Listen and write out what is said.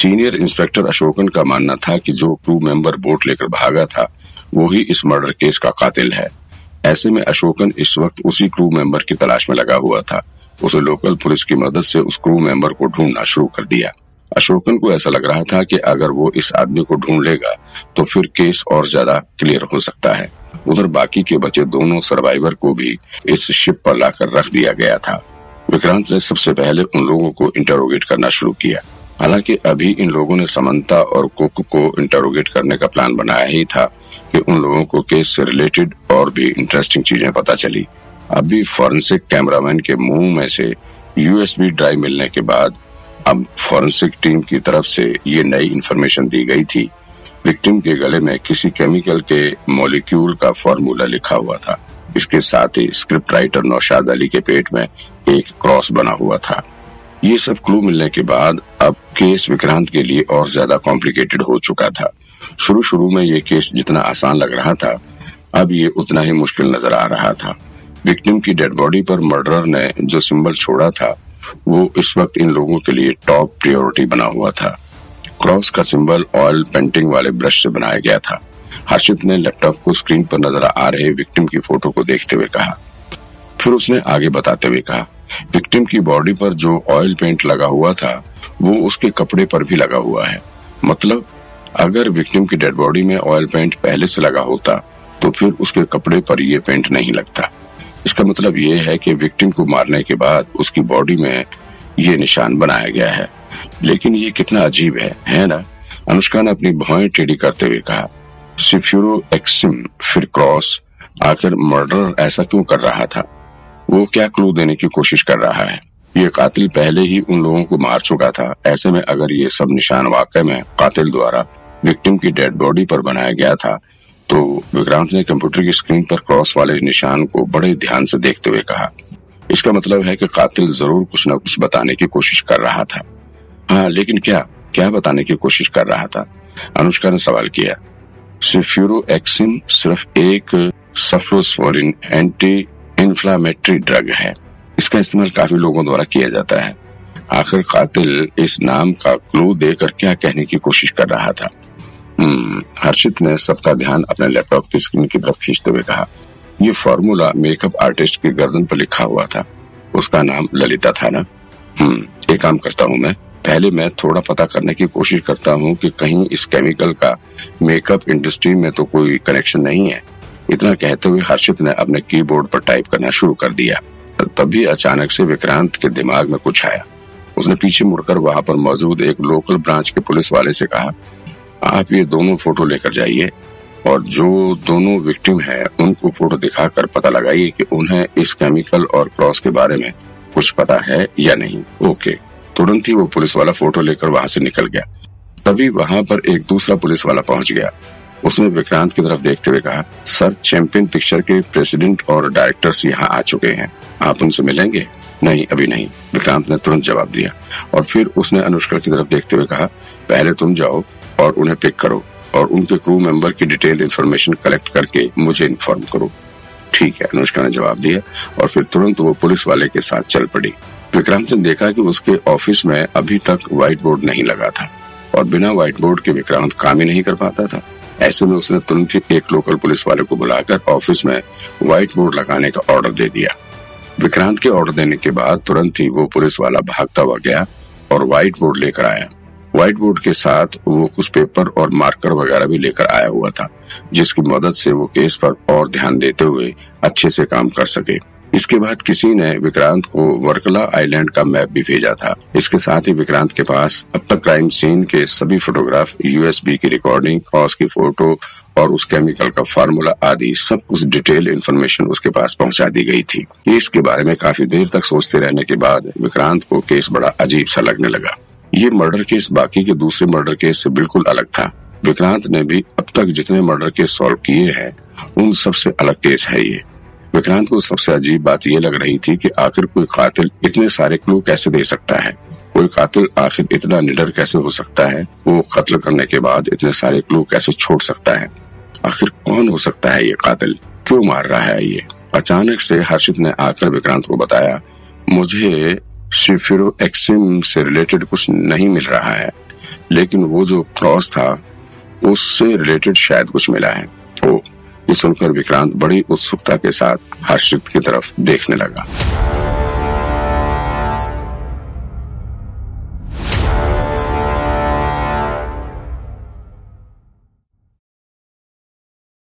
Senior inspector Ashokan का मानना था कि जो क्रू मेंबर बोट लेकर भागा था वो ही इस मर्डर केस का कातिल है। ऐसे में अशोकन इस वक्त उसी क्रू मेंबर की तलाश में लगा हुआ था। उसे लोकल पुलिस की मदद से उस क्रू मेंबर को ढूंढना शुरू कर दिया। अशोकन को ऐसा लग रहा था कि अगर वो इस आदमी को ढूंढ लेगा तो फिर केस और ज़्यादा क्लियर हो सकता है। उधर बाकी के बचे दोनों सर्वाइवर को भी इस शिप पर लाकर रख दिया गया था। विक्रांत ने सबसे पहले उन लोगों को इंटरोगेट करना शुरू किया। हालाँकि अभी इन लोगों ने समंता और कुक को इंटरोगेट करने का प्लान बनाया ही था कि उन लोगों को केस से रिलेटेड और भी इंटरेस्टिंग चीज़ें पता चली। अभी फॉरेंसिक कैमरामैन के मुँह में से यूएसबी ड्राइव मिलने के बाद अब फॉरेंसिक टीम की तरफ़ से ये नई इन्फॉर्मेशन दी गई थी। विक्टिम के गले में किसी केमिकल के मॉलिक्यूल का फॉर्मूला लिखा हुआ था। इसके साथ ही स्क्रिप्ट राइटर नौशाद अली के पेट में एक क्रॉस बना हुआ था। ये सब क्लू मिलने के बाद अब केस विक्रांत के लिए और ज़्यादा कॉम्प्लिकेटेड हो चुका था। शुरू शुरू में ये केस जितना आसान लग रहा था, अब ये उतना ही मुश्किल नज़र आ रहा था। विक्टिम की डेड बॉडी पर मर्डरर ने जो सिंबल छोड़ा था, वो इस वक्त इन लोगों के लिए टॉप प्रायोरिटी बना हुआ था। क्रॉस का सिंबल ऑयल पेंटिंग वाले ब्रश से बनाया गया था। हर्षित ने लैपटॉप को स्क्रीन पर नज़र आ रहे विक्टिम की फ़ोटो को देखते हुए कहा। फिर उसने आगे बताते हुए कहा विक्टिम की बॉडी पर जो ऑयल पेंट लगा हुआ था, वो उसके कपड़े पर भी लगा हुआ है। मतलब अगर विक्टिम की डेड बॉडी में ऑयल पेंट पहले से लगा होता तो फिर उसके कपड़े पर ये पेंट नहीं लगता। इसका मतलब ये है कि विक्टिम को मारने के बाद उसकी बॉडी में ये निशान बनाया गया है। लेकिन ये कितना अजीब है है ना? अनुष्का ने अपनी भौएँ टेढ़ी करते हुए कहा सिफ्यूरो एक्सिम फिर क्रॉस, आखिर मर्डर ऐसा क्यों कर रहा था? वो क्या क्लू देने की कोशिश कर रहा है? ये कातिल पहले ही उन लोगों को मार चुका था। ऐसे में अगर ये सब निशान वाकई में कातिल द्वारा विक्टिम की डेड बॉडी पर बनाया गया था तो विक्रांत ने कंप्यूटर की स्क्रीन पर क्रॉस वाले निशान को बड़े ध्यान से देखते हुए कहा। इसका मतलब है कि कातिल ज़रूर कुछ न कुछ बताने की कोशिश कर रहा था। हाँ लेकिन क्या? क्या बताने की कोशिश कर रहा था? अनुष्का ने सवाल किया। सिफ्यूरो एक्सिन सिर्फ़ एक सफ्लोस्फोरिन एंटी इन्फ्लामेटरी ड्रग है। इसका इस्तेमाल काफ़ी लोगों द्वारा किया जाता है। आखिर कातिल इस नाम का क्लू देकर क्या कहने की कोशिश कर रहा था? हम्म, हर्षित ने सबका ध्यान अपने लैपटॉप की स्क्रीन की तरफ़ खींचते हुए कहा ये फॉर्मूला मेकअप आर्टिस्ट की गर्दन पर लिखा हुआ था। उसका नाम ललिता था ना? हम्म एक काम करता हूँ मैं। पहले मैं थोड़ा पता करने की कोशिश करता हूँ कि कहीं इस केमिकल का मेकअप इंडस्ट्री में तो कोई कनेक्शन नहीं है। इतना कहते हुए हर्षित ने अपने कीबोर्ड पर टाइप करना शुरू कर दिया। तभी अचानक से विक्रांत के दिमाग में कुछ आया। उसने पीछे मुड़कर वहाँ पर मौजूद एक लोकल ब्रांच के पुलिस वाले से कहा, आप ये दोनों फ़ोटो लेकर जाइए और जो दोनों विक्टिम है, उनको फ़ोटो दिखाकर पता लगाइए कि उन्हें इस केमिकल और क्रॉस के बारे में कुछ पता है या नहीं। ओके तुरंत ही वो पुलिस वाला फ़ोटो लेकर वहाँ से निकल गया। तभी वहाँ पर एक दूसरा पुलिस वाला पहुँच गया। उसने विक्रांत की तरफ़ देखते हुए कहा, सर, चैंपियन पिक्चर के प्रेसिडेंट और डायरेक्टर्स यहाँ आ चुके हैं। आप उनसे मिलेंगे? नहीं, अभी नहीं, विक्रांत ने तुरंत जवाब दिया। और फिर उसने अनुष्का की तरफ़ देखते हुए कहा, पहले तुम जाओ और उन्हें पिक करो और उनके क्रू मेंबर की डिटेल इन्फॉर्मेशन कलेक्ट करके मुझे इन्फॉर्म करो। ठीक है, अनुष्का ने जवाब दिया और फिर तुरंत वो पुलिस वाले के साथ चल पड़ी। विक्रांत ने देखा कि उसके ऑफ़िस में अभी तक व्हाइट बोर्ड नहीं लगा था और बिना व्हाइट बोर्ड के विक्रांत काम ही नहीं कर पाता था। ऐसे में उसने तुरंत ही एक लोकल पुलिस वाले को बुलाकर ऑफ़िस में व्हाइट बोर्ड लगाने का ऑर्डर दे दिया। विक्रांत के ऑर्डर देने के बाद तुरंत ही वो पुलिस वाला भागता हुआ गया और व्हाइट बोर्ड लेकर आया। व्हाइट बोर्ड के साथ वो कुछ पेपर और मार्कर वगैरह भी लेकर आया हुआ था, जिसकी मदद से वो केस पर और ध्यान देते हुए अच्छे से काम कर सके। इसके बाद किसी ने विक्रांत को वर्कला आइलैंड का मैप भी भेजा था। इसके साथ ही विक्रांत के पास अब तक क्राइम सीन के सभी फोटोग्राफ यूएसबी की रिकॉर्डिंग क्रॉस की फ़ोटो और उस केमिकल का फार्मूला आदि सब कुछ डिटेल इन्फॉर्मेशन उसके पास पहुँचा दी गई थी। इसके बारे में काफ़ी देर तक सोचते रहने के बाद विक्रांत को केस बड़ा अजीब सा लगने लगा। ये मर्डर केस बाकी के दूसरे मर्डर केस से बिल्कुल अलग था। विक्रांत ने भी अब तक जितने मर्डर केस सॉल्व किए हैं, उन सबसे अलग केस है ये। विक्रांत को सबसे अजीब बात यह लग रही थी कि आखिर कोई कातिल इतने सारे क्लू कैसे दे सकता है? कोई कातिल आखिर इतना निडर कैसे हो सकता है? वो कत्ल करने के बाद इतने सारे क्लू कैसे छोड़ सकता है? आखिर कौन हो सकता है ये कातिल? क्यों मार रहा है ये? अचानक से हर्षित ने आकर विक्रांत को बताया, मुझे शिफिरो एक्सिम से रिलेटेड कुछ नहीं मिल रहा है, लेकिन वो जो क्रॉस था, उससे रिलेटेड शायद कुछ मिला है। ओ सुनकर विक्रांत बड़ी उत्सुकता के साथ हर्षित की तरफ़ देखने लगा।